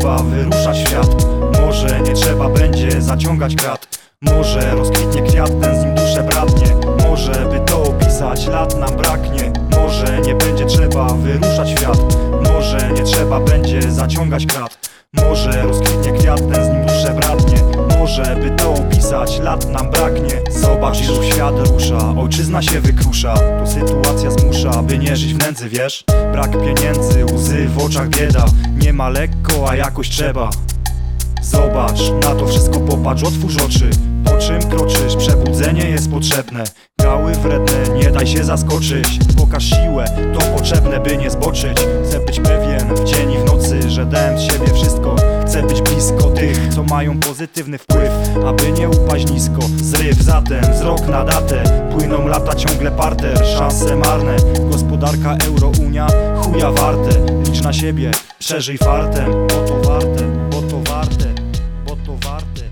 trzeba wyruszać świat. Może nie trzeba będzie zaciągać krat. Może rozkwitnie kwiat, ten z nim duszę bratnie Może by to opisać, lat nam braknie. Może nie będzie trzeba wyruszać świat. Może nie trzeba będzie zaciągać krat. Może rozkwitnie kwiat, ten z nim duszę bratnie Może by to opisać, lat nam braknie Zobacz, już świat rusza, ojczyzna się wykrusza To sytuacja zmusza, by nie żyć w nędzy, wiesz? Brak pieniędzy, łzy w oczach bieda Nie ma lekko, a jakoś trzeba. Zobacz, na to wszystko popatrz, otwórz oczy Po czym kroczysz, przebudzenie jest potrzebne Gały wredne, nie daj się zaskoczyć. Pokaż siłę, to potrzebne by nie zboczyć. Chcę być pewien w dzień i w nocy, że dałem z siebie Chcę być blisko tych, co mają pozytywny wpływ Aby nie upaść nisko, zryw zatem, wzrok na datę. Płyną lata ciągle parter, szanse marne Gospodarka euro, unia, chuja warte. Licz na siebie, przeżyj fartem, bo to warte, bo to warte, bo to warte.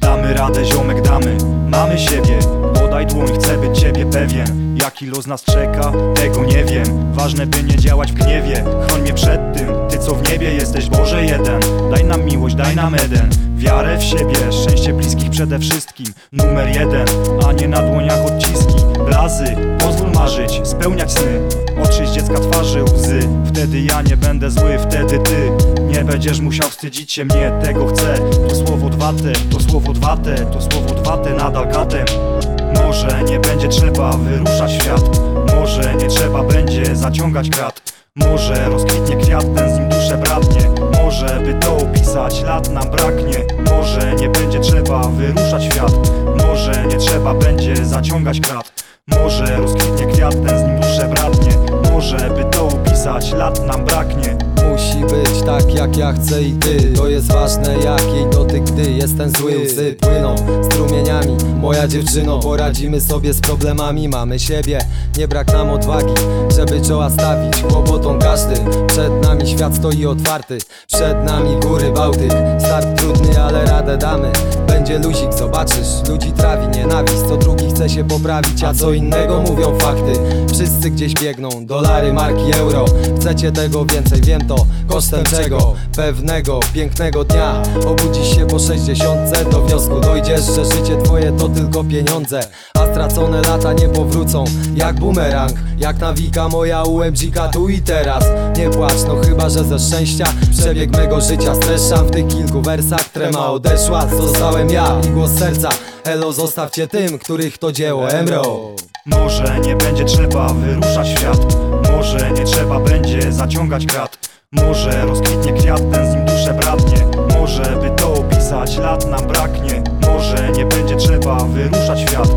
Damy radę, ziomek damy, mamy siebie. Podaj dłoń, chcę być ciebie pewien. Jaki los nas czeka, tego nie wiem. Ważne by nie działać w gniewie. Chroń mnie przed niebie jesteś Boże jeden. Daj nam miłość, daj nam Eden. Wiarę w siebie, szczęście bliskich przede wszystkim. Numer jeden, a nie na dłoniach odciski. Blazy, pozwól marzyć, spełniać sny. Oczyść dziecka twarzy łzy. Wtedy ja nie będę zły, wtedy ty. Nie będziesz musiał wstydzić się mnie, tego chcę. To słowo dwate, to słowo dwate To słowo dwate nadal katem. Może nie będzie trzeba wyruszać świat. Może nie trzeba będzie zaciągać krat. Może rozkwitnie kwiat, ten z nim bratnie Może by to opisać, lat nam braknie. Może nie będzie trzeba wyruszać świat. Może nie trzeba będzie zaciągać krat. Może rozkwitnie kwiat, ten z nim duszę bratnie. Może by to opisać, lat nam braknie. Musi być tak jak ja chcę i ty. To jest ważne jak jej dotyk, gdy jestem zły Łzy płyną strumieniami. Moja dziewczyno, poradzimy sobie z problemami. Mamy siebie, nie brak nam odwagi Żeby czoła stawić kłopotom każdym Przed nami świat stoi otwarty Przed nami góry Bałtyk Start trudny, ale radę damy. Będzie luzik, zobaczysz. Ludzi trawi nienawiść Co chce się poprawić, a co innego mówią fakty. Wszyscy gdzieś biegną, dolary, marki, euro. Chcecie tego więcej, wiem to. Kosztem czego? Pewnego, pięknego dnia. Obudzisz się po sześćdziesiątce Do wniosku dojdziesz, że życie twoje to tylko pieniądze. A stracone lata nie powrócą Jak bumerang. Jak nawika moja UMG-ka tu i teraz. Nie płacz, no chyba, że ze szczęścia. Przebieg mego życia streszczam W tych kilku wersach. Trema odeszła Zostałem ja i głos serca Elo, zostawcie tym, których to dzieło Emro. Może nie będzie trzeba wyruszać świat Może nie trzeba będzie zaciągać krat. Może rozkwitnie kwiat, ten z nim duszę bratnie. Może by to opisać, lat nam braknie. Może nie będzie trzeba wyruszać świat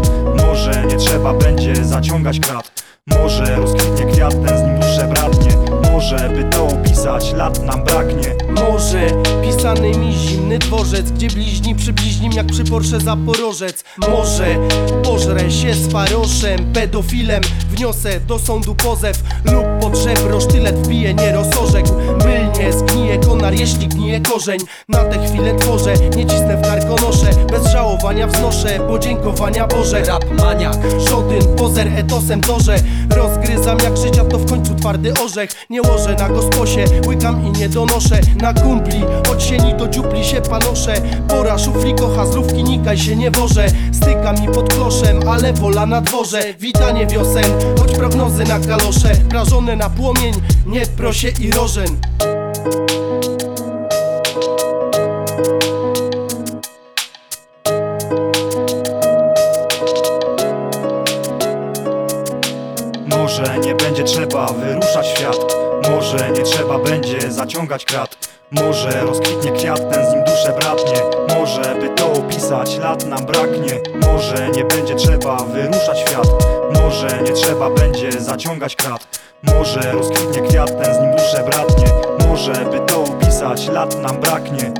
Może nie trzeba będzie zaciągać krat. Może rozkwitnie kwiat, ten z nim duszę bratnie Może by to opisać, lat nam braknie. Może pisany mi zimny dworzec Gdzie bliźni przy bliźnim jak przy Porsche Zaporożec. Może pożrę się z faroszem Pedofilem. Wniosę do sądu pozew Lub pod żebro sztylet wbije nie konar korzeń. Na tę chwilę tworzę, nie cisnę w karkonosze. Bez żałowania wznoszę podziękowania Boże. Rap maniak Żodyn, pozer etosem torze. Rozgryzam jak życia to w końcu twardy orzech. Nie łożę na gosposie, łykam i nie donoszę. Na kumpli, od sieni do dziupli się panoszę. Pora szufli kocha, zdrówki nikaj się nie wożę. Styka mi pod kloszem, ale wola na dworze. Witanie wiosen, choć prognozy na kalosze. Prażone na płomień, nie prosie i rożen Może nie będzie trzeba wyruszać świat. Może nie trzeba będzie zaciągać krat. Może rozkwitnie kwiat, ten z nim duszę bratnie Może by to opisać, lat nam braknie. Może nie będzie trzeba wyruszać świat. Może nie trzeba będzie zaciągać krat. Może rozkwitnie kwiat, ten z nim duszę bratnie Może by to opisać, lat nam braknie